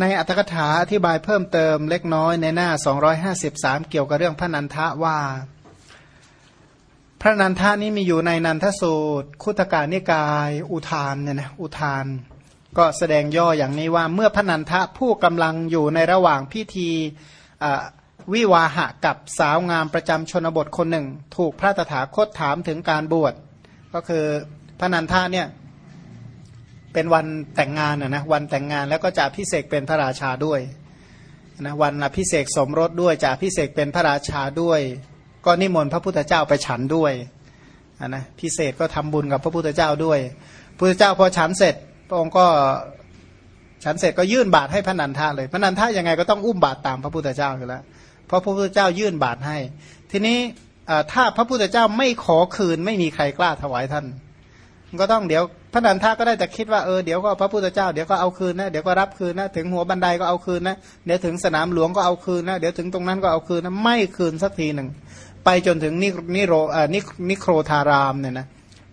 ในอัตถกถาอธิบายเพิ่มเติมเล็กน้อยในหน้า 253 เกี่ยวกับเรื่องพระนันทะว่า พระนันทะนี้มีอยู่ในนันทสูตร คุตการนิกาย อุทานเนี่ยนะอุทาน ก็แสดงย่ออย่างนี้ว่าเมื่อพระนันทะผู้กำลังอยู่ในระหว่างพิธีวิวาหะกับสาวงามประจำชนบทคนหนึ่ง ถูกพระตถาคตถามถึงการบวช ก็คือพระนันทะเนี่ย เป็นวันแต่งงานนะนะวันแต่งงานแล้วก็จะพิเศษเป็นพระราชาด้วยนะวันพิเศษสมรสด้วยจะพิเศษเป็นพระราชาด้วย ก็นิมนต์พระพุทธเจ้าไปฉันด้วยนะพิเศษก็ทำบุญกับพระพุทธเจ้าด้วยพระพุทธเจ้าพอฉันเสร็จพระองค์ก็ฉันเสร็จก็ยื่นบาตรให้พระนันทาเลย พระนันทายังไงก็ต้องอุ้มบาตรตามพระพุทธเจ้าอยู่แล้วเพราะพระพุทธเจ้ายื่นบาตรให้ ทีนี้ถ้าพระพุทธเจ้าไม่ขอคืนไม่มีใครกล้าถวายท่าน ก็ต้องเดี๋ยวพระนันทาก็ได้แต่คิดว่าเออเดี๋ยวก็พระพุทธเจ้าเดี๋ยวก็เอาคืนนะเดี๋ยวก็รับคืนนะถึงหัวบันไดก็เอาคืนนะเดี๋ยวถึงสนามหลวงก็เอาคืนนะเดี๋ยวถึงตรงนั้นก็เอาคืนนะไม่คืนสักทีหนึ่งไปจนถึงนินิโรอ่านินิโครธารามเนี่ยนะ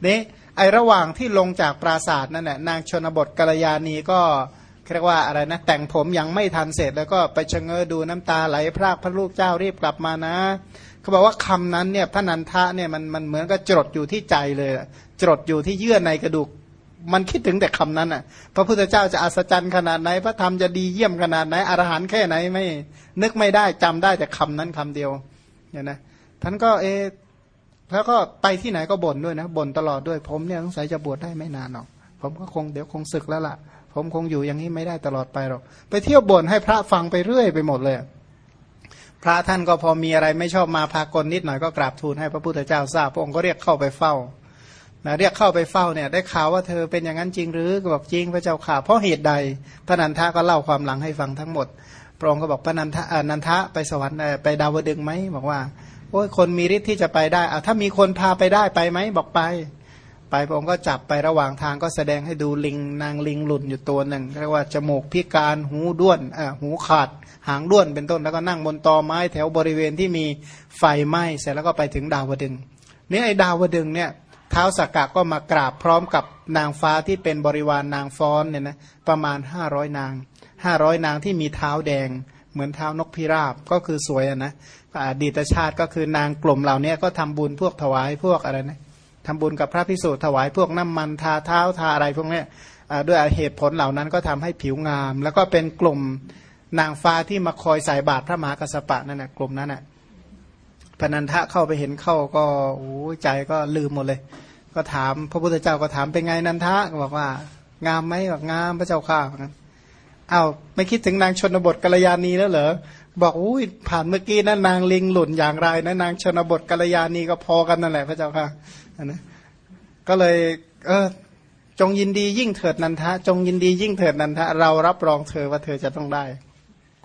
นี่ไอระหว่างที่ลงจากปราศาสตร์นั่นแหละนางชนบทกัลยาณีก็เรียกว่าอะไรนะแต่งผมยังไม่ทันเสร็จแล้วก็ไปชะเง้อดูน้ำตาไหลพรากพระลูกเจ้ารีบกลับมานะเขาบอกว่าคำนั้นเนี่ยพระนันทะเนี่ยมันมันเหมือนกับจดอยู่ที่ใจเลย จดอยู่ที่เยื่อในกระดูก มันคิดถึงแต่คำนั้นอะ พระพุทธเจ้าจะอัศจรรย์ขนาดไหน พระธรรมจะดีเยี่ยมขนาดไหนอรหันต์แค่ไหนไม่ นึกไม่ได้จำได้แต่คำนั้นคำเดียวเนี่ยนะท่านก็เอแล้วก็ไปที่ไหนก็บ่นด้วยนะบ่นตลอดด้วยผมเนี่ยสงสัยจะบวชได้ไม่นานหรอก ผมก็คงเดี๋ยวคงศึกแล้วล่ะ ผมคงอยู่อย่างนี้ไม่ได้ตลอดไปหรอก ไปเที่ยวบ่นให้พระฟังไปเรื่อยไปหมดเลย พระท่านก็พอมีอะไรไม่ชอบมาพากลนิดหน่อยก็กราบทูลให้พระพุทธเจ้าทราบพระองค์ก็เรียกเข้าไปเฝ้า นะเรียกเข้าไปเฝ้าเนี่ย ได้ข่าวว่าเธอเป็นอย่างนั้นจริงหรือก็บอกจริงพระเจ้าข่าเพราะเหตุใดพระนันทะก็เล่าความหลังให้ฟังทั้งหมดพระองค์ก็บอกพระนันทะนันทะไปสวรรค์ไปดาวดึงไหมบอกว่าโอ้ยคนมีฤทธิ์ที่จะไปได้อะถ้ามีคนพาไปได้ไปไหมบอกไป ไปพระองค์ก็จับไประหว่างทางก็แสดงให้ดูลิงนางลิงหลุนอยู่ตัวหนึ่งเรียกว่าจมูกพิการหูด้วนอ่าหูขาด หางด้วนเป็นต้นแล้วก็นั่งบนตอไม้แถวบริเวณที่มีไฟไหม้เสร็จแล้วก็ไปถึงดาวดึงนี่ไอ้ดาวดึงเนี่ย ท้าวสักกะก็มากราบพร้อมกับนางฟ้าที่เป็นบริวารนนางฟ้อนเนี่ยนะประมาณห้าร้อยนางห้าร้อยนางที่มีเท้าแดง เหมือนเท้านกพิราบก็คือสวยนะอดีตชาติก็คือนางกลุ่มเหล่านี้ก็ทำบุญพวกถวายพวกอะไรนะทำบุญกับพระพิสุถวายพวกน้ำมันทาเท้าทาอะไรพวกนี้ด้วยเหตุผลเหล่านั้นก็ทำให้ผิวงาม แล้วก็เป็นกลุ่มนางฟ้าที่มาคอยใส่บาตรพระมหากระสปะนั่นแหละกลุ่มนั้นแหะ พนันทะเข้าไปเห็นเข้าก็โอ้ใจก็ลืมหมดเลย ก็ถามพระพุทธเจ้าก็ถามเป็นไงนันทะบอกว่างามไหมบอกงามพระเจ้าข้าเอ้าวไม่คิดถึงนางชนบทกัลยาณีแล้วเหรอบอกอุ้ยผ่านเมื่อกี้นั้นนางลิงหล่นอย่างไรนะนางชนบทกัลยาณีก็พอกันนั่นแหละพระเจ้าค่ะนะก็เลย เออจงยินดียิ่งเถิดนันทะ จงยินดียิ่งเถิดนันทะ เรารับรองเธอว่าเธอจะต้องได้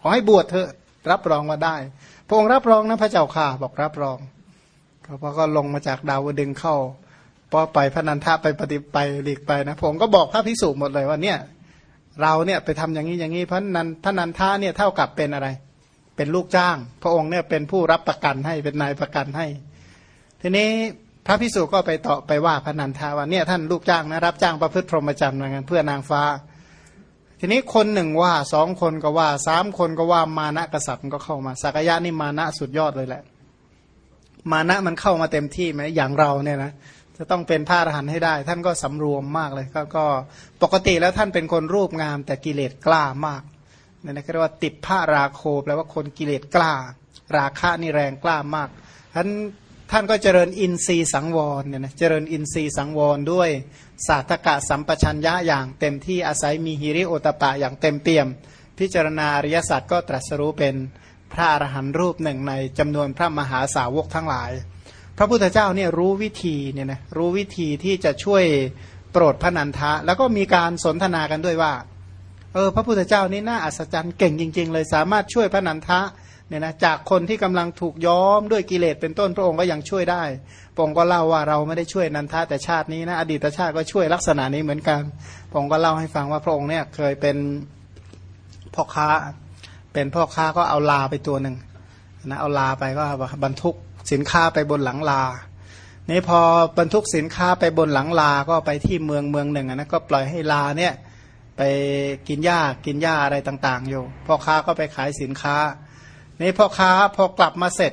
ขอให้บวชเธอรับรองว่าได้ พระองค์รับรองนะพระเจ้าข่าบอกรับรองพอก็ลงมาจากดาวดึงเข้าพอไปพระนันทะไปปฏิไปหลีกไปนะพระองค์ก็บอกพระพิสุหมดเลยว่าเนี่ย เราเนี่ยไปทำอย่างนี้อย่างนี้พระนันพระนันทะเนี่ยเท่ากับเป็นอะไร เป็นลูกจ้าง พระองค์เนี่ยเป็นผู้รับประกันให้เป็นนายประกันให้ ทีนี้พระพิสุก็ไปต่อไปว่าพระนันทาว่าเนี่ยท่านลูกจ้างนะรับจ้างประพฤติพรหมจรรย์เหมือนกันเพื่อนางฟ้า ทีนี้คนหนึ่งว่าสองคนก็ว่าสามคนก็ว่ามานะกษัตริย์ก็เข้ามาสักยะนี่มานะสุดยอดเลยแหละ มานะมันเข้ามาเต็มที่ไหมอย่างเราเนี่ยนะจะต้องเป็นพระอรหันต์ให้ได้ ท่านก็สำรวมมากเลยก็ก็ปกติแล้วท่านเป็นคนรูปงาม แต่กิเลสกล้ามากเนี่ยนะเรียกว่าติดผ้าราโคแปลว่าคนกิเลสกล้า ราคะนี่แรงกล้ามากท่าน ท่านก็เจริญอินทรีย์สังวรเนี่ยนะเจริญอินทรีย์สังวรด้วยศาสตกะสัมปชัญญะอย่างเต็มที่อาศัยมีฮิริโอตปะอย่างเต็มเปี่ยม พิจารณาอริยสัจก็ตรัสรู้เป็นพระอรหันต์รูปหนึ่งในจำนวนพระมหาสาวกทั้งหลาย พระพุทธเจ้าเนี่ยรู้วิธีเนี่ยนะรู้วิธีที่จะช่วยโปรดพระนันทะ แล้วก็มีการสนทนากันด้วยว่าเออพระพุทธเจ้านี่น่าอัศจรรย์เก่งจริง ๆ เลยสามารถช่วยพระนันทะ เนี่ยนะจากคนที่กำลังถูกย้อมด้วยกิเลสเป็นต้นพระองค์ก็ยังช่วยได้พระองค์ก็เล่าว่าเราไม่ได้ช่วยนันทะแต่ชาตินี้นะอดีตชาติก็ช่วยลักษณะนี้เหมือนกันพระองค์ก็เล่าให้ฟังว่าพระองค์เนี่ยเคยเป็นพ่อค้า เป็นพ่อค้าก็เอาลาไปตัวหนึ่งนะเอาลาไปก็บรรทุกสินค้าไปบนหลังลานี่พอบรรทุกสินค้าไปบนหลังลาก็ไปที่เมืองเมืองหนึ่งนะก็ปล่อยให้ลาเนี่ยไปกินหญ้ากินหญ้าอะไรต่าง ๆ อยู่พ่อค้าก็ไปขายสินค้า นี่พ่อค้าพอกลับมาเสร็จ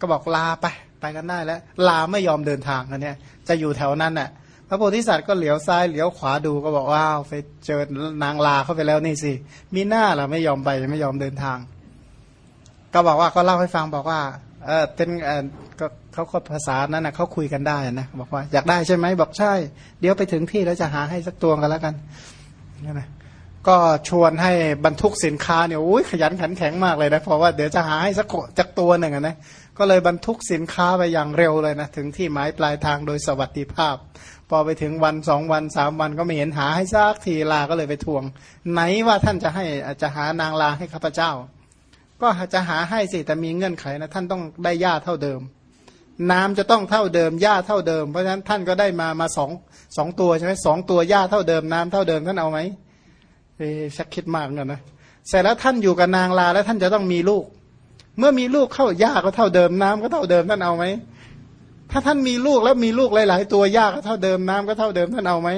ก็บอกลาไป ไปกันได้แล้ว ลาไม่ยอมเดินทางกันเนี่ย จะอยู่แถวนั้นน่ะ พระโพธิสัตว์ก็เหลียวซ้ายเหลียวขวาดูก็บอกว้าวไปเจอนางลาเข้าไปแล้วนี่สิมีหน้าล่ะไม่ยอมไปไม่ยอมเดินทาง ก็บอกว่าก็เล่าให้ฟังบอกว่า เออเป็นเออก็เขาก็ภาษานั้นนะเขาคุยกันได้นะบอกว่าอยากได้ใช่ไหมบอกใช่ เดี๋ยวไปถึงที่แล้วจะหาให้สักตัวกันแล้วกันนี่นะ ก็ชวนให้บรรทุกสินค้าเนี่ยโอ้ยขยันขันแข็งมากเลยนะเพราะว่าเดี๋ยวจะหาให้สักจักตัวหนึ่งนะก็เลยบรรทุกสินค้าไปอย่างเร็วเลยนะถึงที่หมายปลายทางโดยสวัสดิภาพ พอไปถึงวันสองวันสามวันก็ไม่เห็นหาให้ซักทีลาก็เลยไปทวง ไหนว่าท่านจะให้จะหานางลาให้ข้าพเจ้า ก็จะหาให้สิแต่มีเงื่อนไขนะท่านต้องได้หญ้าเท่าเดิม น้ำจะต้องเท่าเดิมหญ้าเท่าเดิมเพราะฉะนั้นท่านก็ได้มามาสองสองตัวใช่ไหมสองตัวหญ้าเท่าเดิมน้ำเท่าเดิมท่านเอาไหม เอ๊ชักคิดมากเนนะเสร็จแล้วท่านอยู่กับนางลาแล้วท่านจะต้องมีลูก เมื่อมีลูกเข้าหญ้าก็เท่าเดิมน้ำก็เท่าเดิมท่านเอาไหมถ้าท่านมีลูกแล้วมีลูกหลาย ๆ ตัวหญ้าก็เท่าเดิมน้ำก็เท่าเดิมท่านเอาไหม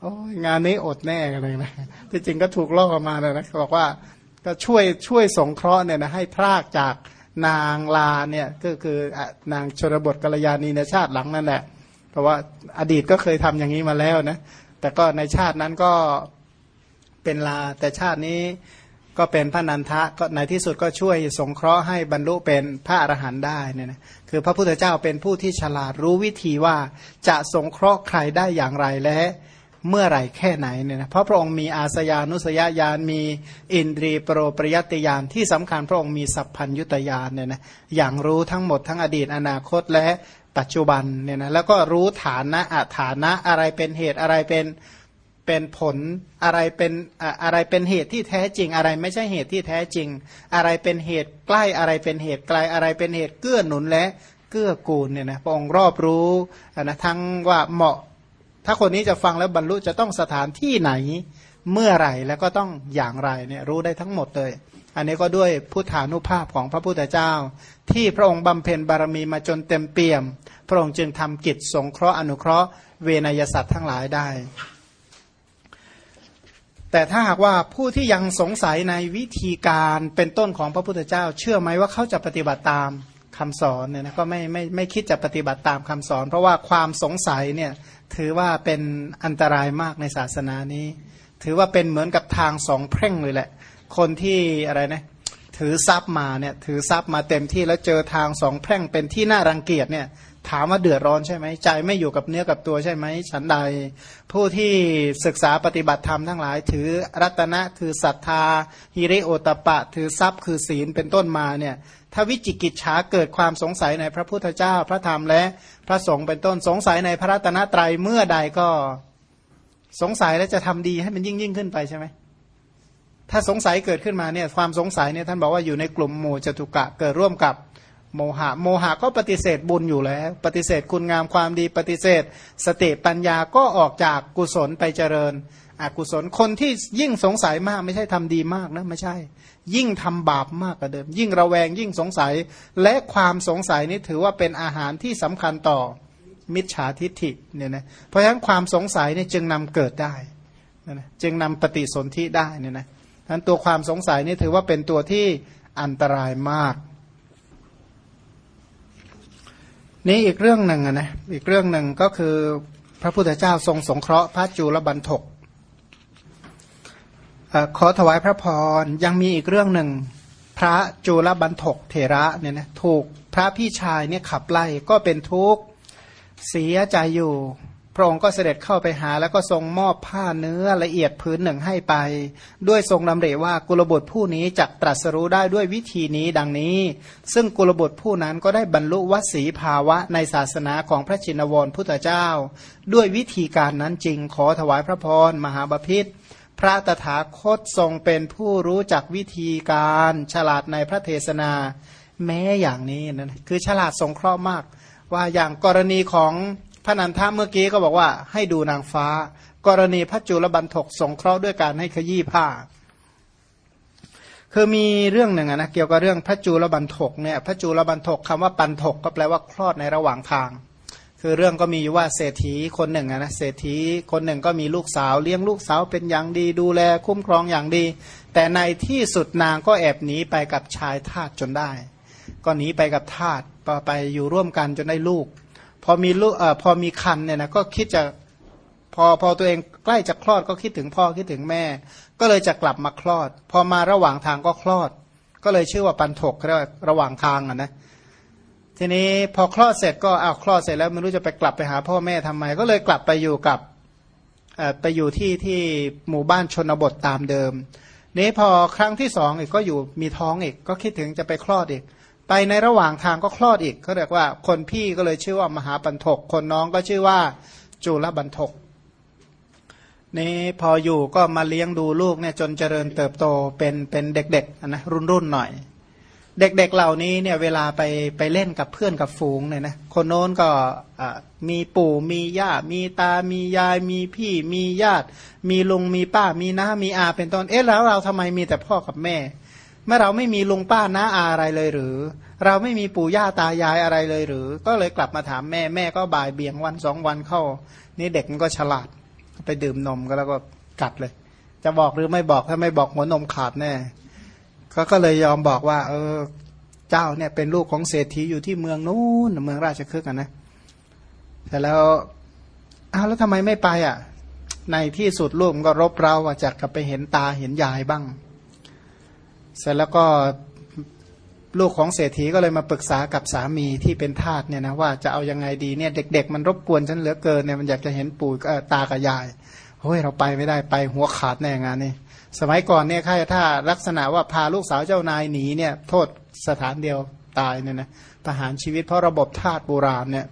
โอ้ยงานนี้อดแน่เลยนะที่จริงก็ถูกล่อมาเลยนะบอกว่าก็ช่วยช่วยสงเคราะห์เนี่ยนะให้พรากจากนางลาเนี่ยก็คือนางชนบทกัลยาณีในชาติหลังนั่นแหละเพราะว่าอดีตก็เคยทำอย่างนี้มาแล้วนะแต่ก็ในชาตินั้นก็ เป็นลา แต่ชาตินี้ก็เป็นพระนันทะก็ในที่สุดก็ช่วยสงเคราะห์ให้บรรลุเป็นพระอรหันต์ได้เนี่ยนะคือพระพุทธเจ้าเป็นผู้ที่ฉลาดรู้วิธีว่าจะสงเคราะห์ใครได้อย่างไรและเมื่อไหร่แค่ไหนเนี่ยนะเพราะพระองค์มีอาสยานุสยญาณมีอินทรีย์ปรปริยติญาณที่สำคัญพระองค์มีสัพพัญยุตญาณเนี่ยนะอย่างรู้ทั้งหมดทั้งอดีตอนาคตและปัจจุบันเนี่ยนะแล้วก็รู้ฐานะอัฐานะอะไรเป็นเหตุอะไรเป็น เป็นผลอะไรเป็นอะไรเป็นเหตุที่แท้จริง อะไรไม่ใช่เหตุที่แท้จริง อะไรเป็นเหตุใกล้อะไรเป็นเหตุไกลอะไรเป็นเหตุเกื้อหนุนและเกื้อกูลเนี่ยนะพระองค์รอบรู้นะทั้งว่าเหมาะ ถ้าคนนี้จะฟังแล้วบรรลุจะต้องสถานที่ไหนเมื่อไหร่แล้วก็ต้องอย่างไรเนี่ยรู้ได้ทั้งหมดเลย อันนี้ก็ด้วยพุทธานุภาพของพระพุทธเจ้า ที่พระองค์บำเพ็ญบารมีมาจนเต็มเปี่ยม พระองค์จึงทำกิจสงเคราะห์อนุเคราะห์เวนยสัตว์ทั้งหลายได้ แต่ถ้าหากว่าผู้ที่ยังสงสัยในวิธีการเป็นต้นของพระพุทธเจ้า เชื่อไหมว่าเขาจะปฏิบัติตามคำสอนเนี่ยนะก็ไม่ไม่ไม่คิดจะปฏิบัติตามคำสอน เพราะว่าความสงสัยเนี่ยถือว่าเป็นอันตรายมากในศาสนานี้ ถือว่าเป็นเหมือนกับทางสองเพ่งเลยแหละ คนที่อะไรนะถือทรัพย์มาเนี่ยถือทรัพย์มาเต็มที่แล้วเจอทางสองแพร่งเป็นที่น่ารังเกียจเนี่ย ถามว่าเดือดร้อนใช่ไหมใจไม่อยู่กับเนื้อกับตัวใช่ไหมฉันใด ผู้ที่ศึกษาปฏิบัติธรรมทั้งหลาย ถือรัตนะคือศรัทธา ฮิริโอตปะ ถือทรัพย์คือศีลเป็นต้นมาเนี่ยถ้าวิจิกิจฉาเกิดความสงสัยในพระพุทธเจ้าพระธรรมและพระสงฆ์เป็นต้นสงสัยในพระรัตนตรัยเมื่อใดก็สงสัยแล้วจะทำดีให้มันยิ่งยิ่งขึ้นไปใช่ไหมถ้าสงสัยเกิดขึ้นมาเนี่ยความสงสัยเนี่ยท่านบอกว่าอยู่ในกลุ่มหมู่จตุกะเกิดร่วมกับ โมหะ โมหะก็ปฏิเสธบุญอยู่แล้ว ปฏิเสธคุณงามความดีปฏิเสธ สติปัญญาก็ออกจากกุศลไปเจริญอกุศลคนที่ยิ่งสงสัยมากไม่ใช่ทำดีมากนะไม่ใช่ ยิ่งทำบาปมากกว่าเดิม ยิ่งระแวงยิ่งสงสัย และความสงสัยนี้ถือว่าเป็นอาหารที่สำคัญต่อมิจฉาทิฏฐิเนี่ยนะเพราะฉะนั้นความสงสัยนี่จึงนำเกิดได้นะจึงนำปฏิสนธิได้เนี่ยนะนั้นตัวความสงสัยนี่ถือว่าเป็นตัวที่อันตรายมาก นี่อีกเรื่องหนึ่งนะอีกเรื่องหนึ่งก็คือพระพุทธเจ้าทรงสงเคราะห์พระจุลบันทกขอถวายพระพรยังมีอีกเรื่องหนึ่งพระจุลบันทกเถระเนี่ยนะถูกพระพี่ชายเนี่ยขับไล่ก็เป็นทุกข์เสียใจอยู่ ระองค์ก็เสด็จเข้าไปหา แล้วก็ทรงมอบผ้าเนื้อละเอียดพื้นหนึ่งให้ไป ด้วยทรงดำเรว่ากุลบุตรผู้นี้จะตรัสรู้ได้ด้วยวิธีนี้ดังนี้ ซึ่งกุลบุตรผู้นั้นก็ได้บรรลุวสีภาวะในศาสนาของพระชินวรพุทธเจ้า ด้วยวิธีการนั้นจริงขอถวายพระพรมหาบาพิษพระตถาคตทรงเป็นผู้รู้จักวิธีการฉลาดในพระเทศนา แม้อย่างนี้นะคือฉลาดสงเคราะห์มาก ว่าอย่างกรณีของ ระนันทาเมื่อกี้ก็บอกว่าให้ดูนางฟ้า กรณีพระจุลบันทกสงเคราะห์ด้วยการให้ขยี้ผ้า คือมีเรื่องหนึ่งนะเกี่ยวกับเรื่องพระจุลบันทกเนี่ยพระจุลบันทกคำว่าปันทกก็แปลว่าคลอดในระหว่างทาง คือเรื่องก็มีอยู่ว่าเศรษฐีคนหนึ่งนะเศรษฐีคนหนึ่งก็มีลูกสาวเลี้ยงลูกสาวเป็นอย่างดีดูแลคุ้มครองอย่างดี แต่ในที่สุดนางก็แอบหนีไปกับชายทาสจนได้ ก็หนีไปกับทาสไปอยู่ร่วมกันจนได้ลูก พอมีลูกเอ่อพอมีคันเนี่ยนะก็คิดจะพอพอตัวเองใกล้จะคลอดก็คิดถึงพ่อคิดถึงแม่ ก็เลยจะกลับมาคลอด พอมาระหว่างทางก็คลอด ก็เลยชื่อว่าปันถกเรียกว่าระหว่างทางอะนะทีนี้พอคลอดเสร็จก็อ้าวคลอดเสร็จแล้วไม่รู้จะไปกลับไปหาพ่อแม่ทำไม ก็เลยกลับไปอยู่กับไปอยู่ที่ที่หมู่บ้านชนบทตามเดิมนี้พอครั้งที่สองอีกก็อยู่มีท้องอีก ก็คิดถึงจะไปคลอดอีก ไปในระหว่างทางก็คลอดอีกเขาเรียกว่า คนพี่ก็เลยชื่อว่ามหาบันทก คนน้องก็ชื่อว่าจุลบันทกนี่พออยู่ก็มาเลี้ยงดูลูกเนี่ยจนเจริญเติบโตเป็นเป็นเด็กๆนะรุ่นรุ่นหน่อย เด็กๆเหล่านี้เนี่ยเวลาไปไปเล่นกับเพื่อนกับฝูงเนี่ยนะคนโน้นก็มีปู่มีย่ามีตามียายมีพี่ มีญาติ มีลุงมีป้ามีน้ามีอาเป็นต้นเอ๊ะแล้วเราทำไมมีแต่พ่อกับแม่ เมื่อเราไม่มีลุงป้าน้าอาอะไรเลยหรือ เราไม่มีปู่ย่าตายายอะไรเลยหรือ ก็เลยกลับมาถามแม่แม่ก็บ่ายเบี่ยงวันสองวันเข้า นี่เด็กมันก็ฉลาด ไปดื่มนมก็แล้วก็กัดเลย จะบอกหรือไม่บอกถ้าไม่บอกหัวนมขาดแน่ก็ก็เลยยอมบอกว่า เออ เจ้าเนี่ยเป็นลูกของเศรษฐีอยู่ที่เมืองนู้นเมืองราชคฤห์กันนะแต่แล้วอ้าวแล้วทำไมไม่ไปอะ ในที่สุดลูกมันก็รบเราว่าจะกลับไปเห็นตาเห็นยายบ้าง เสร็จแล้วก็ลูกของเศรษฐีก็เลยมาปรึกษากับสามีที่เป็นทาสเนี่ยนะว่าจะเอายังไงดีเนี่ยเด็ก ๆ มันรบกวนฉันเหลือเกินเนี่ยมันอยากจะเห็นปู่ตากับยายเฮ้ยเราไปไม่ได้ไปหัวขาดแน่งานนี่สมัยก่อนเนี่ยค่าถ้าลักษณะว่าพาลูกสาวเจ้านายหนีเนี่ยโทษสถานเดียวตายเนี่ยนะประหารชีวิตเพราะระบบทาสโบราณเนี่ย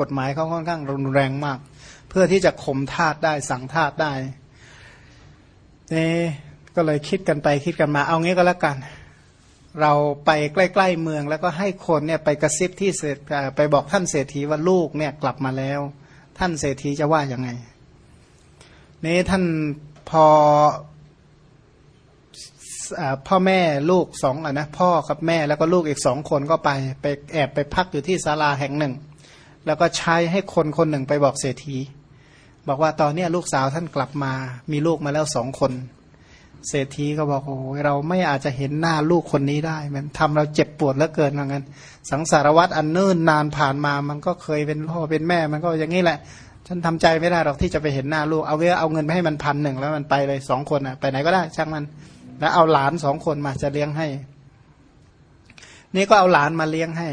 กฎหมายเขาค่อนข้างรุนแรงมาก เพื่อที่จะข่มทาสได้สั่งทาสได้นี่ ก็เลยคิดกันไปคิดกันมาเอางี้ก็แล้วกัน เราไปใกล้ๆเมือง แล้วก็ให้คนเนี่ยไปกระซิบที่เศรษไปบอกท่านเศรษฐีว่าลูกเนี่ยกลับมาแล้ว ท่านเศรษฐีจะว่ายังไงนี้ท่านพอพ่อแม่ลูกสองอะนะพ่อกับแม่แล้วก็ลูกอีกสองคนก็ไปไปแอบไปพักอยู่ที่ศาลาแห่งหนึ่ง แล้วก็ใช้ให้คนคนหนึ่งไปบอกเศรษฐี บอกว่าตอนนี้ลูกสาวท่านกลับมา มีลูกมาแล้วสองคน เศรษฐีก็บอกโอ้เราไม่อาจจะเห็นหน้าลูกคนนี้ได้ มันทำเราเจ็บปวดเหลือเกินเหมือนกันสังสารวัตรอันเนิ่นนานผ่านมา มันก็เคยเป็นพ่อเป็นแม่ มันก็อย่างนี้แหละ ฉันทำใจไม่ได้หรอกที่จะไปเห็นหน้าลูก เอาเเอาเงินไปให้มันพันหนึ่งแล้วมันไปเลยสองคนอะ ไปไหนก็ได้ช่างมัน แล้วเอาหลานสองคนมาจะเลี้ยงให้ นี่ก็เอาหลานมาเลี้ยงให้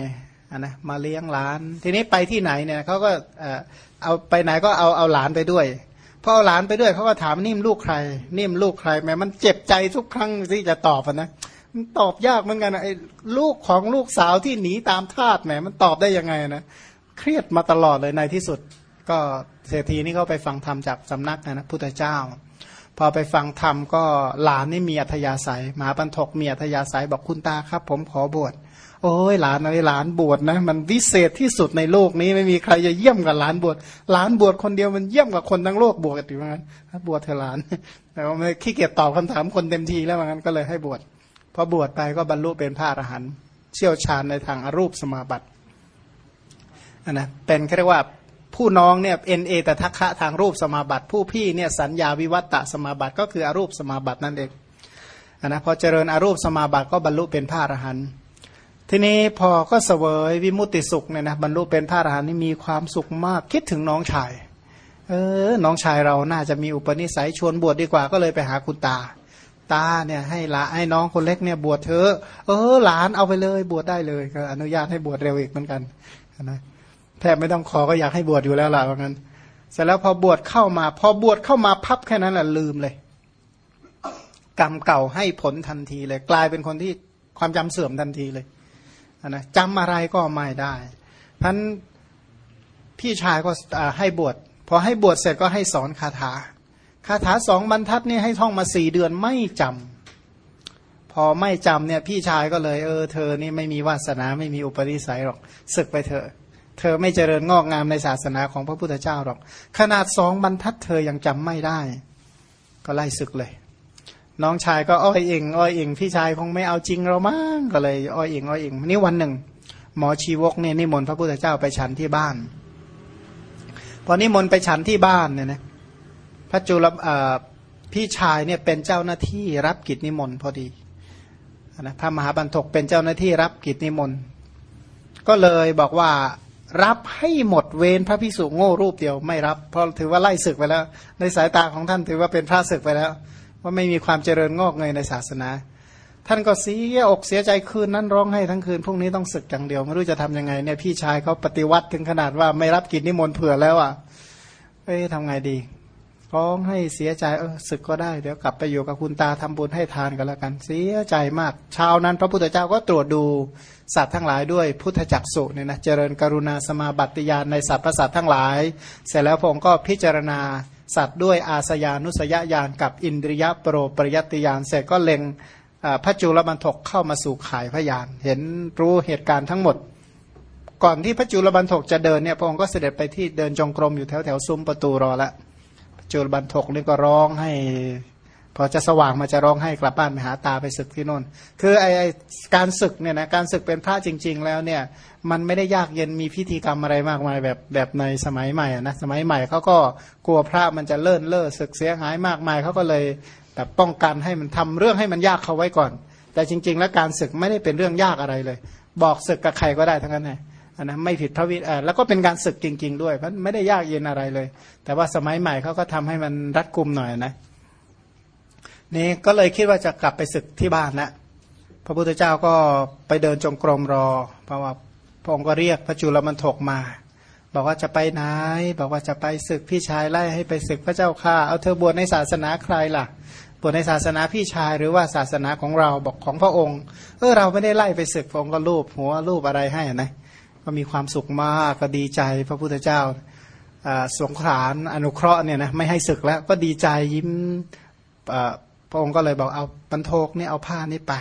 อะนะมาเลี้ยงหลาน ทีนี้ไปที่ไหนเนี่ยเขาก็เอาไปไหนก็เอาเอาหลานไปด้วย พอเอาหลานไปด้วยเขาก็ถามนิ่มลูกใคร นิ่มลูกใครแม่มันเจ็บใจทุกครั้งที่จะตอบนะมันตอบยากเหมือนกันไอ้ลูกของลูกสาวที่หนีตามทาสแหมมันตอบได้ยังไงนะเครียดมาตลอดเลยในที่สุด ก็เศรษฐีนี่เขาไปฟังธรรมจากสำนักนะนะพุทธเจ้า พอไปฟังธรรมก็หลานนี่มีอัธยาศัยหมาปันทกมีอัธยาศัยบอกคุณตาครับ ผมขอบวชโอ้ยหลานอะไรหลานบวชนะ มันวิเศษที่สุดในโลกนี้ไม่มีใครจะเยี่ยมกับหลานบวชหลานบวชคนเดียวมันเยี่ยมกับคนทั้งโลกบวชกันอยู่งั้นบวชเธอหลานแต่ว่าไม่ขี้เกียจตอบคำถามคนเต็มทีแล้วงั้นก็เลยให้บวชพอบวชไปก็บรรลุเป็นพระอรหันต์เชี่ยวชาญในทางอรูปสมาบัติอันนะเป็นเรียกว่า ผู้น้องเนี่ยเอ็นเอแตทักคะทางรูปสมาบัติ ผู้พี่เนี่ยสัญญาวิวัตตสมาบัติก็คืออรูปสมาบัตินั่นเองนะพอเจริญอรูปสมาบัติก็บรรลุเป็นพระอรหันต์ทีนี้พอก็เสวยวิมุตติสุขเนี่ยนะบรรลุเป็นพระอรหันต์นี่มีความสุขมากคิดถึงน้องชาย เออ น้องชายเราน่าจะมีอุปนิสัยชวนบวชดดีกว่าก็เลยไปหาคุณตา ตาเนี่ยให้ละให้น้องคนเล็กเนี่ยบวชเถอะเออหลานเอาไปเลยบวชได้เลยก็อนุญาตให้บวชเร็วอีกเหมือนกันนะ แทบไม่ต้องขอก็อยากให้บวชอยู่แล้วล่ะว่างั้น เสร็จแล้วพอบวชเข้ามา พอบวชเข้ามาพับแค่นั้นแหละลืมเลย กรรมเก่าให้ผลทันทีเลย กลายเป็นคนที่ความจำเสื่อมทันทีเลยนะจำอะไรก็ไม่ได้ท่านพี่ชายก็ให้บวชพอให้บวชเสร็จก็ให้สอนคาถาคาถาสองบรรทัดนี่ให้ท่องมาสี่เดือนไม่จำพอไม่จำเนี่ยพี่ชายก็เลย เออเธอนี่ไม่มีวาสนาไม่มีอุปนิสัยหรอกศึกไปเถอะ เธอไม่เจริญงอกงามในศาสนาของพระพุทธเจ้าหรอก ขนาดสองบรรทัดเธอยังจำไม่ได้ ก็ไล่ศึกเลย น้องชายก็อ้อยเองอ้อยเองพี่ชายคงไม่เอาจริงเรามั้งก็เลยอ้อยเองอ้อยเองนี่วันหนึ่ง หมอชีวกเนี่ยนิมนต์พระพุทธเจ้าไปฉันที่บ้าน พอนิมนต์ไปฉันที่บ้านเนี่ยนะพระจุลพี่ชายเนี่ยเป็นเจ้าหน้าที่รับกิจนิมนต์พอดีนะพระมหาบันทกเป็นเจ้าหน้าที่รับกิจนิมนต์ก็เลยบอกว่า รับให้หมดเวรพระพิสุโง่รูปเดียวไม่รับ เพราะถือว่าไล่ศึกไปแล้ว ในสายตาของท่านถือว่าเป็นพระศึกไปแล้ว ว่าไม่มีความเจริญงอกเงยในศาสนา ท่านก็เสียอกเสียใจคืนนั้นร้องให้ทั้งคืนพรุ่งนี้ต้องศึกอย่างเดียวไม่รู้จะทํำยังไงเนี่ยพี่ชายเขาปฏิวัติถึงขนาดว่าไม่รับกิจนิมนต์เผื่อแล้วอะเอ้ยทำไงดี ร้องให้เสียใจเออศึกก็ได้เดี๋ยวกลับไปอยู่กับคุณตาทำบุญให้ทานกันแล้วกัน เสียใจมากชาวนั้น พระพุทธเจ้าก็ตรวจดูสัตว์ทั้งหลายด้วยพุทธจักสุเนี่ยนะเจริญกรุณาสมาบัติญาณในสัตว์ประสัตทั้งหลาย เสร็จแล้วพงค์ก็พิจารณาสัตว์ด้วยอาสยานุสยญาณกับอินทรียโปรปริยติญาณเสร็จก็เล็งพระจุลบรรทกเข้ามาสู่ข่ายพยาน เห็นรู้เหตุการณ์ทั้งหมด ก่อนที่พระจุลบรรทกจะเดินเนี่ยพระองค์ก็เสด็จไปที่เดินจงกรมอยู่แถวแถวซุ้มประตูรอแล้ว จุลบรรทกนี่ก็ร้องให้ พอจะสว่างมาจะร้องให้กลับบ้านไปหาตาไปศึกที่โน่น คือไอไอการศึกเนี่ยนะการศึกเป็นพระจริง ๆ แล้วเนี่ย มันไม่ได้ยากเย็นมีพิธีกรรมอะไรมากมายแบบแบบในสมัยใหม่นะสมัยใหม่เขาก็กลัวพระมันจะเลิ่นเล่อศึกเสียหายมากมายเขาก็เลยแบบป้องกันให้มันทำเรื่องให้มันยากเขาไว้ก่อน แต่จริง ๆ แล้วการศึกไม่ได้เป็นเรื่องยากอะไรเลย บอกศึกกับใครก็ได้ทั้งนั้นเลย นะไม่ผิดพระวิอ่แล้วก็เป็นการศึกจริง ๆ ด้วยมันไม่ได้ยากเย็นอะไรเลย แต่ว่าสมัยใหม่เขาก็ทำให้มันรัดกุมหน่อยนะนี่ก็เลยคิดว่าจะกลับไปศึกที่บ้านนะพระพุทธเจ้าก็ไปเดินจงกรมรอ เพราะว่าพระองค์ก็เรียกพระจุลมันถกมา บอกว่าจะไปไหน บอกว่าจะไปศึกพี่ชายไล่ให้ไปศึกพระเจ้าข้าเอาเธอบวชในศาสนาใครล่ะบวชในศาสนาพี่ชายหรือว่าศาสนาของเราบอกของพระองค์ เออเราไม่ได้ไล่ไปศึกพระองค์ก็รูปหัวรูปอะไรให้นะ ก็มีความสุขมากก็ดีใจพระพุทธเจ้าสงขานอนุเคราะห์เนี่ยนะไม่ให้ศึกแล้วก็ดีใจยิ้มพระองค์ก็เลยบอกเอาบรรทกนี่เอาผ้านี้ไป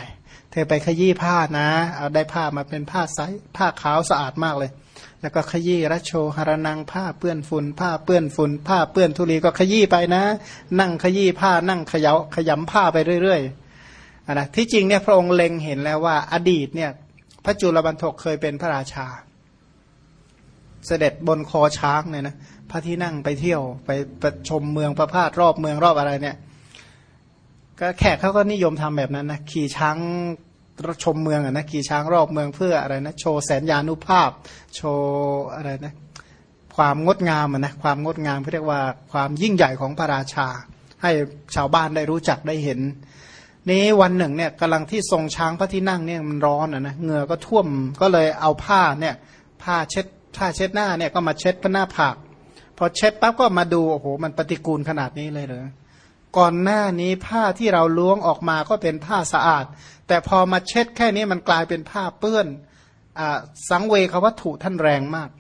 เธอไปขยี้ผ้านะเอาได้ผ้ามาเป็นผ้าไซผ้าขาวสะอาดมากเลย แล้วก็ขยี้รัชโชหรนังผ้าเปื้อนฝุ่นผ้าเปื้อนฝุ่นผ้าเปื้อนทุลีก็ขยี้ไปนะ นั่งขยี้ผ้านั่งขยาขยำผ้าไปเรื่อยๆนะที่จริงเนี่ยพระองค์เล็งเห็นแล้วว่าอดีตเนี่ยพระจุลบรรทกเคยเป็นพระราชา เสด็จบนคอช้างเนี่ยนะพระที่นั่งไปเที่ยวไปประชมเมืองประพาสรอบเมืองรอบอะไรเนี่ย ก็แขกเขาก็นิยมทำแบบนั้นนะขี่ช้างชมเมืองอะนะขี่ช้างรอบเมืองเพื่ออะไรนะโชว์แสนยานุภาพ โชว์อะไรนะความงดงามอะนะความงดงามเรียกว่าความยิ่งใหญ่ของพระราชา ให้ชาวบ้านได้รู้จักได้เห็น นี้วันหนึ่งเนี่ยกำลังที่ทรงช้างพระที่นั่งเนี่ยมันร้อนอะนะเหงื่อก็ท่วมก็เลยเอาผ้าเนี่ยผ้าเช็ด ถ้าเช็ดหน้าเนี่ยก็มาเช็ดพหน้าผากพอเช็ดปั๊บก็มาดูโอ้โหมันปฏิกูลขนาดนี้เลยเหรอก่อนหน้านี้ผ้าที่เราล้วงออกมาก็เป็นผ้าสะอาด แต่พอมาเช็ดแค่นี้มันกลายเป็นผ้าเปื้อนอสังเวควัตถุท่านแรงมาก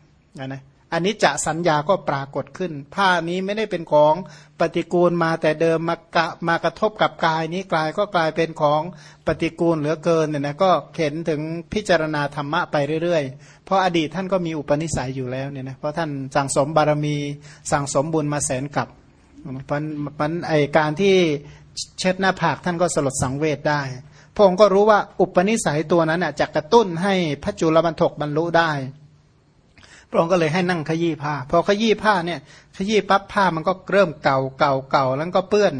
นะ อันนี้จะสัญญาก็ปรากฏขึ้น ผ้านี้ไม่ได้เป็นของปฏิกูลมาแต่เดิมมากะมากระทบกับกายนี้กลายก็กลายเป็นของปฏิกูลเหลือเกินเนี่ยนะก็เข็นถึงพิจารณาธรรมะไปเรื่อยๆ เพราะอดีตท่านก็มีอุปนิสัยอยู่แล้วเนี่ยนะเพราะท่านสั่งสมบารมีสั่งสมบุญมาแสนกับมันมันไอการที่เช็ดหน้าผากท่านก็สลดสังเวชได้พระองค์ก็รู้ว่าอุปนิสัยตัวนั้นจะกระตุ้นให้พระจุลบรรทกบรรลุได้ พระองค์ก็เลยให้นั่งขยี้ผ้า พอขยี้ผ้าเนี่ย ขยี้ปั๊บผ้ามันก็เริ่มเก่าเก่าเก่าแล้วก็เปื้อน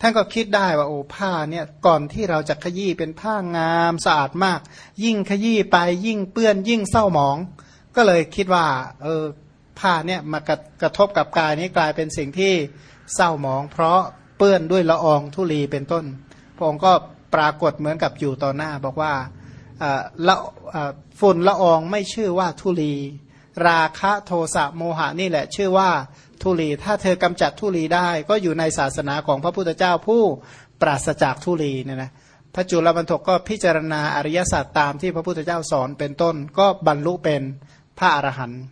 ท่านก็คิดได้ว่าโอ้ผ้าเนี่ยก่อนที่เราจะขยี้เป็นผ้างามสะอาดมาก ยิ่งขยี้ไปยิ่งเปื้อน ยิ่งเศร้าหมอง ก็เลยคิดว่า เออผ้าเนี่ยมากระกระทบกับกายนี้กลายเป็นสิ่งที่เศร้าหมอง เพราะเปื้อนด้วยละอองธุลีเป็นต้น พระองค์ก็ปรากฏเหมือนกับอยู่ต่อหน้า บอกว่าละฝุ่นละอองไม่ชื่อว่าธุลี ราคะโทสะโมหะนี่แหละ ชื่อว่าทุลีถ้าเธอกำจัดทุลีได้ ก็อยู่ในศาสนาของพระพุทธเจ้าผู้ปราศจากทุลีเนี่ยนะพระจุลบรรทกก็พิจารณาอริยสัจตามที่พระพุทธเจ้าสอนเป็นต้น ก็บรรลุเป็นพระอรหันต์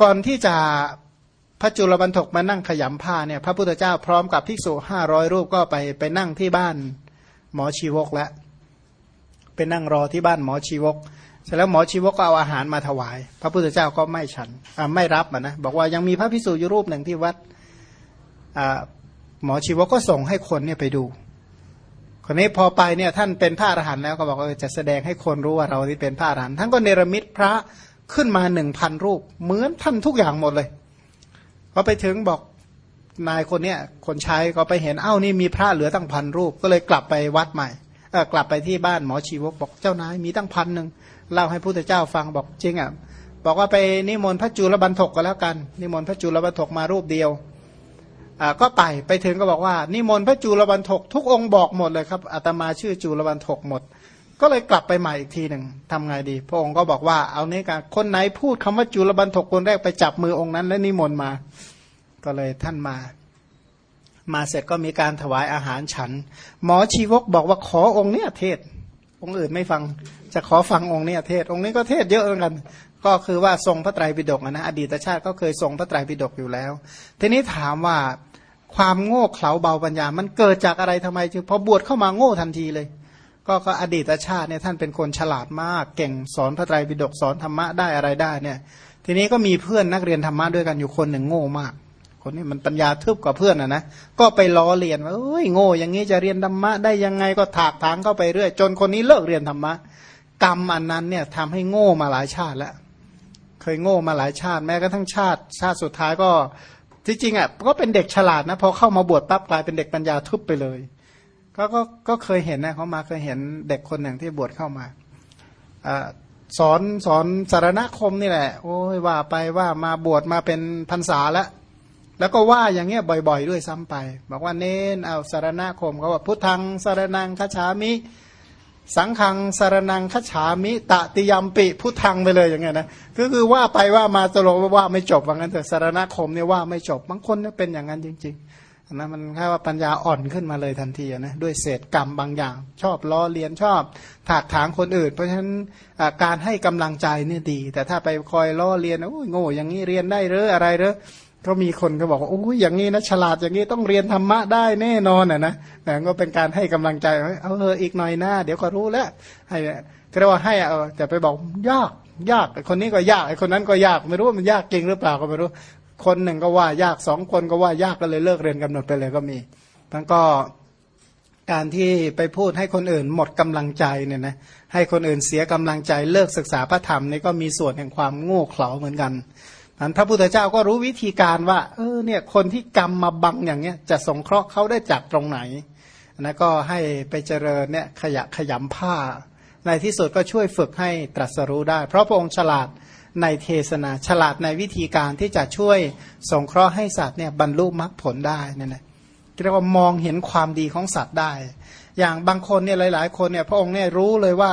ก่อนที่จะพระจุลบรรทกมานั่งขยำผ้าเนี่ยพระพุทธเจ้าพร้อมกับภิกษุห้าร้อยรูปก็ไปไปนั่งที่บ้านหมอชีวกแล้วไปนั่งรอที่บ้านหมอชีวก เสร็จแล้วหมอชีวกก็เอาอาหารมาถวาย พระพุทธเจ้าก็ไม่ฉันไม่รับนะบอกว่ายังมีพระพิสุอยู่รูปหนึ่งที่วัดหมอชีวกก็ส่งให้คนเนี่ยไปดูคนนี้พอไปเนี่ยท่านเป็นพระอรหันต์แล้วก็บอกว่าจะแสดงให้คนรู้ว่าเราที่เป็นพระอรหันต์ท่านก็เนรมิตพระขึ้นมาหนึ่งพันรูป เหมือนท่านทุกอย่างหมดเลยพอไปถึงบอกนายคนเนี้ยคนใช้ก็ไปเห็นเอ้านี่มีพระเหลือตั้งพันรูป ก็เลยกลับไปวัดใหม่เออกลับไปที่บ้านหมอชีวกบอกเจ้านายมีตั้งพันหนึ่ง เล่าให้พุทธเจ้าฟังบอกจริงอะบอกว่าไปนิมนต์พระจุลบรรทกก็แล้วกัน นิมนต์พระจุลบรรทกมารูปเดียวอ่าก็ไปไปถึงก็บอกว่า นิมนต์พระจุลบรรทกทุกองค์บอกหมดเลยครับอาตมาชื่อจุลบรรทกหมด ก็เลยกลับไปใหม่อีกทีหนึ่งทำไงดี พระองค์ก็บอกว่าเอาเนี้กันคนไหนพูดคำว่าจุลบรรทกคนแรกไปจับมือองค์นั้น และนิมนต์มา ก็เลยท่านมา มาเสร็จก็มีการถวายอาหารฉัน หมอชีวกบอกว่าขอองค์เนี้ยเทศ องค์อื่นไม่ฟังจะขอฟังองค์นี้เทศ องค์นี้ก็เทศเยอะเหมือนกัน ก็คือว่าทรงพระไตรปิฎกนะอดีตชาติก็เคยทรงพระไตรปิฎกอยู่แล้ว ทีนี้ถามว่าความโง่เขลาเบาปัญญา มันเกิดจากอะไรทำไมจึงพอบวชเข้ามาโง่ทันทีเลย ก็ก็อดีตชาติเนี่ยท่านเป็นคนฉลาดมาก เก่งสอนพระไตรปิฎกสอนธรรมะได้อะไรได้เนี่ย ทีนี้ก็มีเพื่อนนักเรียนธรรมะด้วยกันอยู่คนหนึ่งโง่มาก คนนี้มันปัญญาทึบกว่าเพื่อนอะนะก็ไปล้อเรียนว่าเอ้ยโง่อย่างนี้จะเรียนธรรมะได้ยังไงก็ถากถางเข้าไปเรื่อย จนคนนี้เลิกเรียนธรรมะกรรมอันนั้นเนี่ยทำให้โง่มาหลายชาติแล้วเคยโง่มาหลายชาติ แม้กระทั่งชาติ ชาติสุดท้ายก็ที่จริงอะก็เป็นเด็กฉลาดนะพอเข้ามาบวชปั๊บกลายเป็นเด็กปัญญาทุบไปเลย ก็ก็ก็เคยเห็นนะเขามาเคยเห็นเด็กคนหนึ่งที่บวชเข้ามาอสอนสอนสารณคมนี่แหละ โอ้ยว่าไปว่ามาบวชมาเป็นพรรษาแล้ว แล้วก็ว่าอย่างเงี้ยบ่อย ๆ ด้วยซ้ำไป บอกว่าเน้นเอาสารณคมเขาว่าพุทธังสารนังคฉามิ สังขังสารนังคฉามิตติยมปิพุทธังไปเลยอย่างเงี้ยนะก็คือว่าไปว่ามาตลกว่าไม่จบว่างั้นแต่สารณคมเนี่ยว่าไม่จบบางคนเนี่ยเป็นอย่างนั้นจริงๆนะมันแค่ว่าปัญญาอ่อนขึ้นมาเลยทันทีนะด้วยเศษกรรมบางอย่าง ชอบล้อเลียนชอบถากถางคนอื่น เพราะฉะนั้นการให้กำลังใจเนี่ยดี แต่ถ้าไปคอยล้อเลียนโอ้ยโง่อย่างนี้เรียนได้หรืออะไรหรือ ก็มีคนก็บอกว่าโอ้ยอย่างนี้นะฉลาดอย่างนี้ต้องเรียนธรรมะได้แน่นอนอะนะแต่ก็เป็นการให้กำลังใจเอาเอออีกหน่อยหน้าเดี๋ยวก็รู้แล้วให้ก็เรียกว่าให้เออแต่ไปบอกยากยากคนนี้ก็ยากไอ้คนนั้นก็ยากไม่รู้ว่ามันยากจริงหรือเปล่าก็ไม่รู้ คนหนึ่งก็ว่ายากสองคนก็ว่ายากก็เลยเลิกเรียนกำหนดไปเลยก็มีทั้งก็การที่ไปพูดให้คนอื่นหมดกำลังใจเนี่ยนะให้คนอื่นเสียกำลังใจเลิกศึกษาพระธรรมนี่ก็มีส่วนแห่งความโง่เขลาเหมือนกัน อันพระพุทธเจ้าก็รู้วิธีการว่า เออเนี่ยคนที่กรรมมาบังอย่างเงี้ยจะสงเคราะห์เขาได้จากตรงไหนนะก็ให้ไปเจริญเนี่ยขยะขยำผ้า ในที่สุดก็ช่วยฝึกให้ตรัสรู้ได้ เพราะพระองค์ฉลาดในเทศนาฉลาดในวิธีการที่จะช่วยสงเคราะห์ให้สัตว์เนี่ยบรรลุมรรคผลได้นี่นะเรียกว่ามองเห็นความดีของสัตว์ได้ อย่างบางคนเนี่ยหลาย ๆ คนเนี่ยพระองค์เนี่ยรู้เลยว่า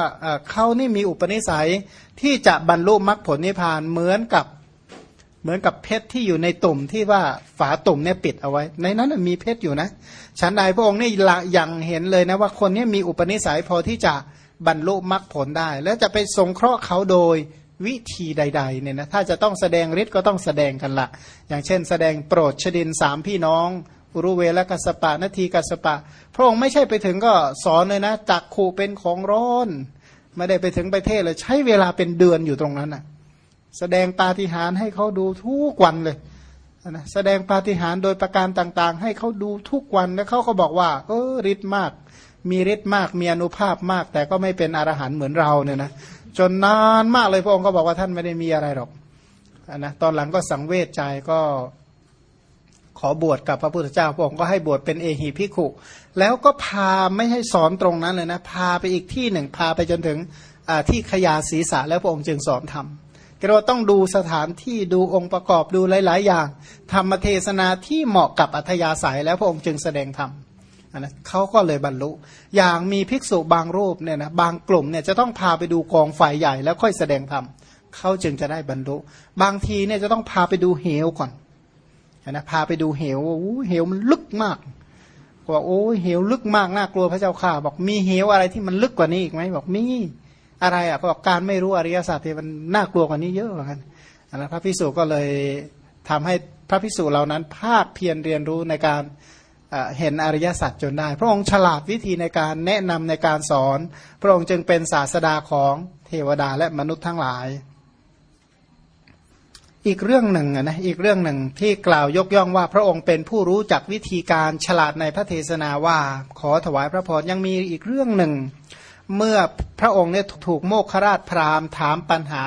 เขานี่มีอุปนิสัยที่จะบรรลุมรรคผลนิพพานเหมือนกับ เหมือนกับเพชรที่อยู่ในตุ่มที่ว่าฝาตุ่มเนี่ยปิดเอาไว้ ในนั้นมีเพชรอยู่นะฉันใดพระองค์นี่ยังเห็นเลยนะว่าคนนี้มีอุปนิสัยพอที่จะบรรลุมรรคผลได้ แล้วจะไปสงเคราะห์เขาโดยวิธีใดๆเนี่ยนะถ้าจะต้องแสดงฤทธิ์ก็ต้องแสดงกันละอย่างเช่น แสดงโปรดชดินสามพี่น้องอุรุเวลกัสปะนาทีกัสปะ พระองค์ไม่ใช่ไปถึงก็สอนเลยนะจักขู่เป็นของร้อน ไม่ได้ไปถึงไปเทศเลยใช้เวลาเป็นเดือนอยู่ตรงนั้นอะ แสดงปาฏิหาริย์ให้เขาดูทุกวันเลยนะแสดงปาฏิหาริย์โดยประการต่างๆ ให้เขาดูทุกวันแล้วเขาก็บอกว่า เออฤทธิ์มาก มีฤทธิ์มากมีอนุภาพมาก แต่ก็ไม่เป็นอรหันต์เหมือนเราเนี่ยนะจนนานมากเลยพระองค์ก็บอกว่าท่านไม่ได้มีอะไรหรอกนะตอนหลังก็สังเวชใจก็ขอบวชกับพระพุทธเจ้าพระองค์ก็ให้บวชเป็นเอหิพิขุแล้วก็พาไม่ให้สอนตรงนั้นเลยนะ พาไปอีกที่หนึ่งพาไปจนถึงที่ขยาศีรษะแล้วพระองค์จึงสอนธรรม เราต้องดูสถานที่ดูองค์ประกอบดูหลาย ๆ อย่าง ธรรมเทศนาที่เหมาะกับอัธยาศัยแล้วพระองค์จึงแสดงธรรมนะเขาก็เลยบรรลุ อย่างมีภิกษุบางรูปเนี่ยนะบางกลุ่มเนี่ยจะต้องพาไปดูกองไฟใหญ่แล้วค่อยแสดงธรรมเขาจึงจะได้บรรลุ บางทีเนี่ยจะต้องพาไปดูเหวก่อนนะพาไปดูเหวโอ้เหวมันลึกมากบอกโอ้เหวลึกมากน่ากลัวพระเจ้าข่าบอกมีเหวอะไรที่มันลึกกว่านี้อีกไหมบอกมี อะไรอะเพราะการไม่รู้อริยสัจที่มันน่ากลัวกว่านี้เยอะเหมือนกันนะพระพิสุก็เลยทำให้พระพิสุเหล่านั้น ภาคเพียรเรียนรู้ในการเห็นอริยสัจจนได้ พระองค์ฉลาดวิธีในการแนะนำในการสอน พระองค์จึงเป็นศาสดาของเทวดาและมนุษย์ทั้งหลาย อีกเรื่องหนึ่งนะอีกเรื่องหนึ่งที่กล่าวยกย่องว่าพระองค์เป็นผู้รู้จักวิธีการฉลาดในพระเทศนาว่า ขอถวายพระพรยังมีอีกเรื่องหนึ่ง เมื่อพระองค์เนี่ยถูกโมกขราชพราหมณ์ถามปัญหา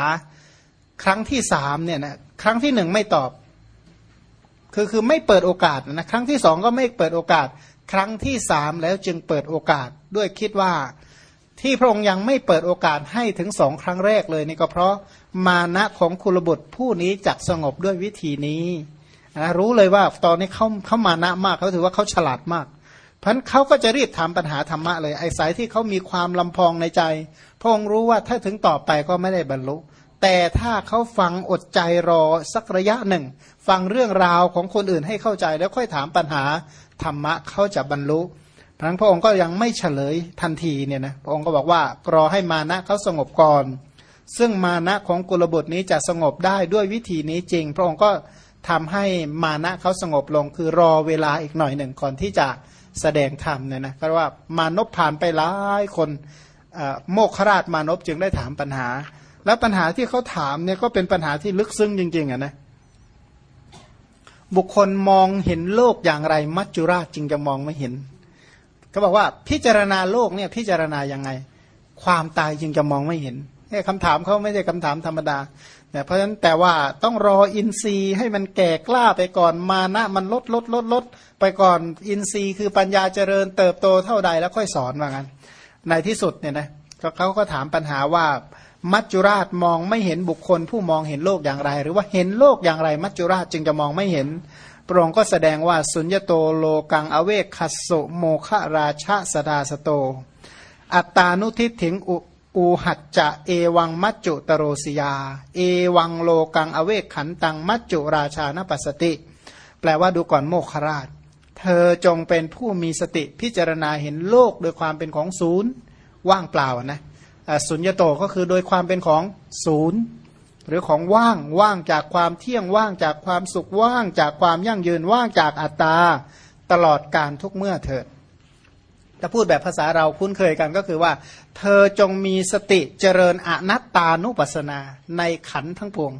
ครั้งที่สามเนี่ยนะครั้งที่หนึ่งไม่ตอบ คือคือไม่เปิดโอกาสนะครั้งที่สองก็ไม่เปิดโอกาส ครั้งที่สามแล้วจึงเปิดโอกาสด้วยคิดว่าที่พระองค์ยังไม่เปิดโอกาสให้ถึงสองครั้งแรกเลยนี่ก็เพราะมานะของคุลบุตรผู้นี้จักสงบด้วยวิธีนี้นะรู้เลยว่าตอนนี้เขาเขามานะมากเขาถือว่าเขาฉลาดมาก พราะเขาก็จะรีบถามปัญหาธรรมะเลยไอ้สายที่เขามีความลำพองในใจ พระองค์รู้ว่าถ้าถึงต่อไปก็ไม่ได้บรรลุ แต่ถ้าเขาฟังอดใจรอสักระยะหนึ่ง ฟังเรื่องราวของคนอื่นให้เข้าใจแล้วค่อยถามปัญหาธรรมะเขาจะบรรลุพระนั้นพระองค์ก็ยังไม่เฉลยทันทีเนี่ยนะพระองค์ก็บอกว่ารอให้มานะเขาสงบก่อน ซึ่งมานะของกุลบุตรนี้จะสงบได้ด้วยวิธีนี้จริง พระองค์ก็ทำให้มานะเขาสงบลงคือรอเวลาอีกหน่อยหนึ่งก่อนที่จะ แสดงธรรมเนี่ยนะก็ว่ามานพผ่านไปหลายคนโมกขราชมานพจึงได้ถามปัญหา แล้วปัญหาที่เขาถามเนี่ยก็เป็นปัญหาที่ลึกซึ้งจริงๆอะนะบุคคลมองเห็นโลกอย่างไร มัจจุราชจึงจะมองไม่เห็นเขาบอกว่าพิจารณาโลกเนี่ยพิจารณายังไง ความตายจึงจะมองไม่เห็นเนี่ยคำถามเขาไม่ใช่คำถามธรรมดา เนี่เพราะฉะนั้นแต่ว่าต้องรออินทรีย์ให้มันแก่กล้าไปก่อนมานะมันลดลดลดลดไปก่อนอินทรีย์คือปัญญาเจริญเติบโตเท่าใดแล้วค่อยสอนว่างั้น ในที่สุดเนี่ยนะเขาก็ถามปัญหาว่ามัจจุราชมองไม่เห็นบุคคล ผู้มองเห็นโลกอย่างไร หรือว่าเห็นโลกอย่างไร มัจจุราชจึงจะมองไม่เห็นพระองค์ก็แสดงว่าสุญญโตโลกังอเวกขัสโสโมฆราชาสดาสโต อัตตานุทิถิงอู หัจจะเอวังมัจจุตโรสยา เอวังโลกังอเวกขันตังมัจจุราชานปัสติ แปลว่าดูก่อนโมคราช เธอจงเป็นผู้มีสติพิจารณาเห็นโลกโดยความเป็นของศูนย์ว่างเปล่านะสุญญโตก็คือโดยความเป็นของศูนย์หรือของว่างว่างจากความเที่ยงว่างจากความสุขว่างจากความยั่งยืนว่างจากอัตตา ตลอดการทุกเมื่อเถิด ถ้าพูดแบบภาษาเราคุ้นเคยกันก็คือว่า เธอจงมีสติเจริญอนัตตานุปัสนาในขันทั้งปวง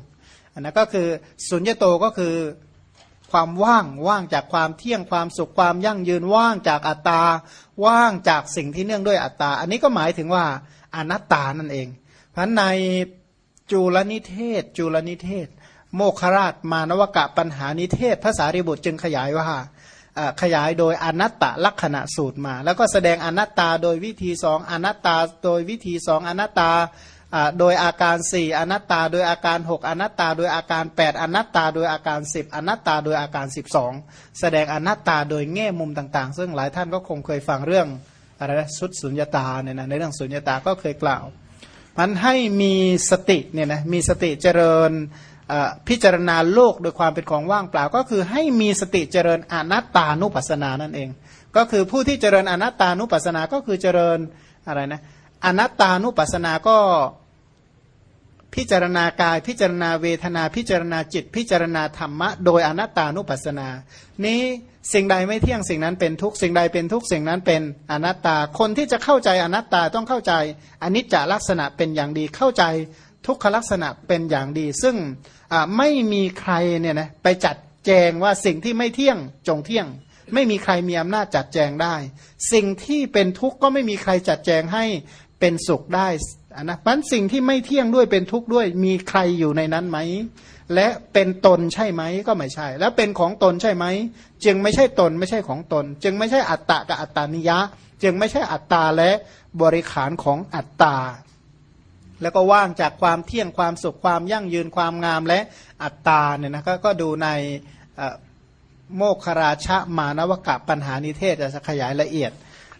อันนั้นก็คือสุญญโตก็คือความว่างว่างจากความเที่ยงความสุขความยั่งยืนว่างจากอัตตา ว่างจากสิ่งที่เนื่องด้วยอัตตา อันนี้ก็หมายถึงว่าอนัตตานั่นเองเพราะในจุลนิเทศ จุลนิเทศ โมคราชมานวกะปัญหานิเทศภาษาริบุตรจึงขยายว่า ขยายโดยอนัตตลักษณะสูตรมา แล้วก็แสดงอนัตตาโดยวิธีสองอนัตตาโดยวิธีสองอนัตตาโดยอาการสี่อนัตตาโดยอาการหกอนัตตาโดยอาการแปดอนัตตาโดยอาการสิบอนัตตาโดยอาการสิบสองแสดงอนัตตาโดยแง่มุมต่างๆ ซึ่งหลายท่านก็คงเคยฟังเรื่องอะไรนะสุดสุญญตาเนี่ยนะในเรื่องสุญญตาก็เคยกล่าวมันให้มีสติเนี่ยนะมีสติเจริญ พิจารณาโลกโดยความเป็นของว่างเปล่า ก็คือให้มีสติเจริญอนัตตานุปัสสนานั่นเอง ก็คือผู้ที่เจริญอนัตตานุปัสสนาก็คือเจริญอะไรนะอนัตตานุปัสสนาก็พิจารณากายพิจารณาเวทนา พิจารณาจิต พิจารณาธรรมะ โดยอนัตตานุปัสสนา นี้สิ่งใดไม่เที่ยงสิ่งนั้นเป็นทุกสิ่งใดเป็นทุกสิ่งนั้นเป็นอนัตตา คนที่จะเข้าใจอนัตตาต้องเข้าใจอนิจจลักษณะเป็นอย่างดีเข้าใจ ทุกขลักษณะเป็นอย่างดี ซึ่งไม่มีใครเนี่ยนะไปจัดแจงว่าสิ่งที่ไม่เที่ยงจงเที่ยง ไม่มีใครมีอำนาจจัดแจงได้ สิ่งที่เป็นทุกข์ก็ไม่มีใครจัดแจงให้เป็นสุขได้นะมันสิ่งที่ไม่เที่ยงด้วยเป็นทุกข์ด้วยมีใครอยู่ในนั้นไหม และเป็นตนใช่ไหมก็ไม่ใช่ แล้วเป็นของตนใช่ไหม จึงไม่ใช่ตนไม่ใช่ของตน จึงไม่ใช่อัตตะกับอัตตานิยะ จึงไม่ใช่อัตตาและบริขารของอัตตา แล้วก็ว่างจากความเที่ยงความสุขความยั่งยืนความงามและอัตตาเนี่ยนะก็ดูในโมคราชมานวกะปัญหานิเทศจะขยายละเอียด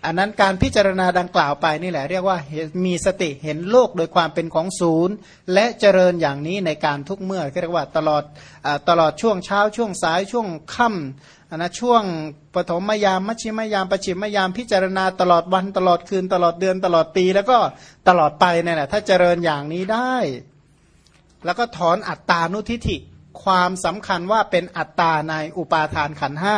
อันนั้นการพิจารณาดังกล่าวไปนี่แหละเรียกว่ามีสติเห็นโลกโดยความเป็นของศูนย์ และเจริญอย่างนี้ในการทุกเมื่อเรียกว่าตลอดอตลอดช่วงเช้าช่วงสายช่วงค่ำ นนะช่วงปฐมยามมัชชิมยามปชิมยามพิจารณาตลอดวันตลอดคืนตลอดเดือนตลอดปี แล้วก็ตลอดไปเนี่ยแหละถ้าเจริญอย่างนี้ได้ แล้วก็ถอนอัตตานุทิฐิความสำคัญว่าเป็นอัตตาในอุปาทานขันห้า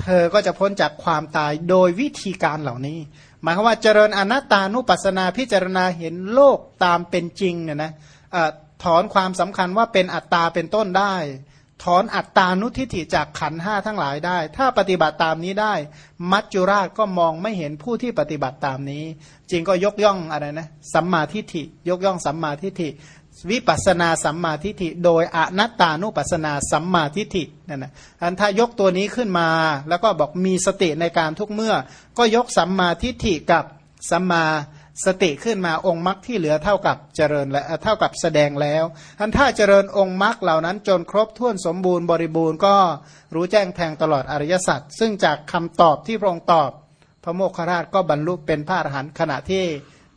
เธอก็จะพ้นจากความตายโดยวิธีการเหล่านี้ หมายความว่าเจริญอนัตตานุปัสนาพิจารณาเห็นโลกตามเป็นจริงเนี่ยนะถอนความสำคัญว่าเป็นอัตตาเป็นต้นได้ ถอนอัตตานุทิฏฐิจากขันห้าทั้งหลายได้ ถ้าปฏิบัติตามนี้ได้ มัจจุราชก็มองไม่เห็นผู้ที่ปฏิบัติตามนี้ จริงก็ยกย่องอะไรนะสัมมาทิฏฐิ ยกย่องสัมมาทิฏฐิ วิปัสนาสัมมาทิฏฐิ โดยอนัตตานุปัสสนาสัมมาทิฏฐินั่นนะอันถ้ายกตัวนี้ขึ้นมา แล้วก็บอกมีสติในการทุกเมื่อ ก็ยกสัมมาทิฏฐิกับสัมมา สติขึ้นมาองค์มรรคที่เหลือเท่ากับเจริญและเท่ากับแสดงแล้วท่านถ้าเจริญองค์มรรคเหล่านั้นจนครบถ้วนสมบูรณ์บริบูรณ์ก็รู้แจ้งแทงตลอดอริยสัจซึ่งจากคำตอบที่พระองค์ตอบ พระโมคคราชก็บรรลุเป็นพระอรหันต์ขณะที่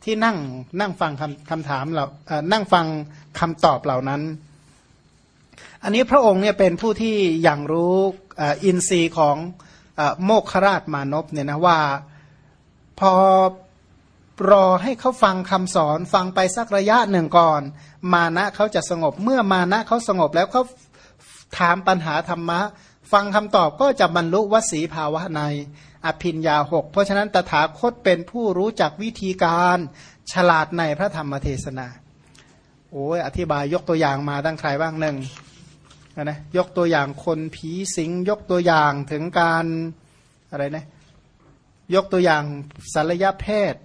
ที่นั่งนั่งฟังคำคำถามเรานั่งฟังคำตอบเหล่านั้น อันนี้พระองค์เนี่ยเป็นผู้ที่อย่างรู้อินทรีย์ของโมคคราชมานพเนี่ยนะว่าพอ รอให้เขาฟังคำสอนฟังไปสักระยะหนึ่งก่อน มานะเขาจะสงบ เมื่อมานะเขาสงบแล้วเขาถามปัญหาธรรมะ ฟังคำตอบก็จะบรรลุวสีภาวะใน อภินยาหกเพราะฉะนั้นตถาคตเป็นผู้รู้จักวิธีการฉลาดในพระธรรมเทศนาโอ้ยอธิบายยกตัวอย่างมาตั้งใครบ้างหนึ่งนะยกตัวอย่างคนผีสิง ยกตัวอย่างถึงการอะไรนะยกตัวอย่างศัลยแพทย์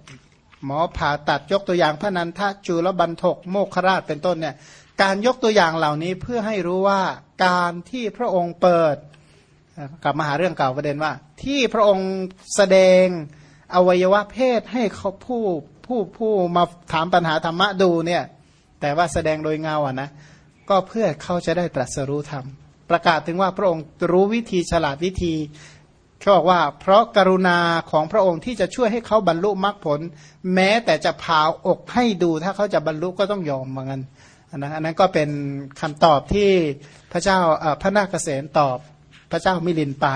หมอผ่าตัดยกตัวอย่างพระนันทจุลบันทกโมคราชเป็นต้นเนี่ยการยกตัวอย่างเหล่านี้เพื่อให้รู้ว่าการที่พระองค์เปิดกลับมาหาเรื่องเก่าประเด็นว่า ที่พระองค์แสดงอวัยวะเพศให้เขาผู้ผู้ผู้มาถามปัญหาธรรมะดูเนี่ยแต่ว่าแสดงโดยเงาอะนะก็เพื่อเขาจะได้ตรัสรู้ธรรม ประกาศถึงว่าพระองค์รู้วิธีฉลาดวิธี เขาบอกว่า เพราะกรุณาของพระองค์ที่จะช่วยให้เขาบรรลุมรรคผล แม้แต่จะพาอกให้ดูถ้าเขาจะบรรลุก็ต้องยอมเหมือนกันอันนั้นอันนั้นก็เป็นคำตอบที่พระเจ้าพระนาคเษนตอบพระเจ้ามิลินไป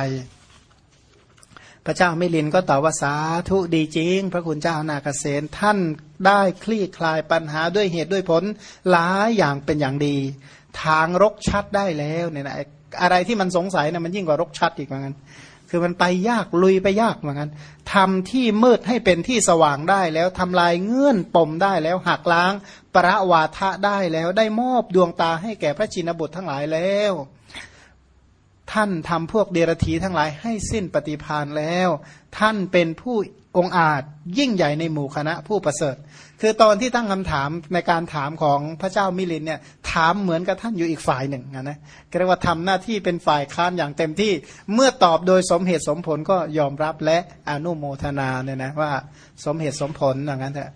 พระเจ้ามิลินก็ตอบว่าสาธุดีจริง พระคุณเจ้านาคเษนท่านได้คลี่คลายปัญหาด้วยเหตุด้วยผลหลายอย่างเป็นอย่างดี ทางรกชัดได้แล้วเนี่ยนะอะไรที่มันสงสัยนะมันยิ่งกว่ารกชัดอีกเหมือนกัน คือมันไปยากลุยไปยากเหมือนกันทำที่มืดให้เป็นที่สว่างได้แล้วทำลายเงื่อนปมได้แล้วหักล้างประวาทะได้แล้วได้มอบดวงตาให้แก่พระชินบุตรทั้งหลายแล้ว ท่านทำพวกเดรธีทั้งหลายให้สิ้นปฏิพานแล้ว ท่านเป็นผู้องอาจยิ่งใหญ่ในหมู่คณะผู้ประเสริฐ คือตอนที่ตั้งคำถามในการถามของพระเจ้ามิลินเนี่ยถามเหมือนกับท่านอยู่อีกฝ่ายหนึ่งนะเรียกว่าทำหน้าที่เป็นฝ่ายค้านอย่างเต็มที่เมื่อตอบโดยสมเหตุสมผลก็ยอมรับและอนุโมทนาเนี่ยนะว่าสมเหตุสมผลอย่างนั้นแหละ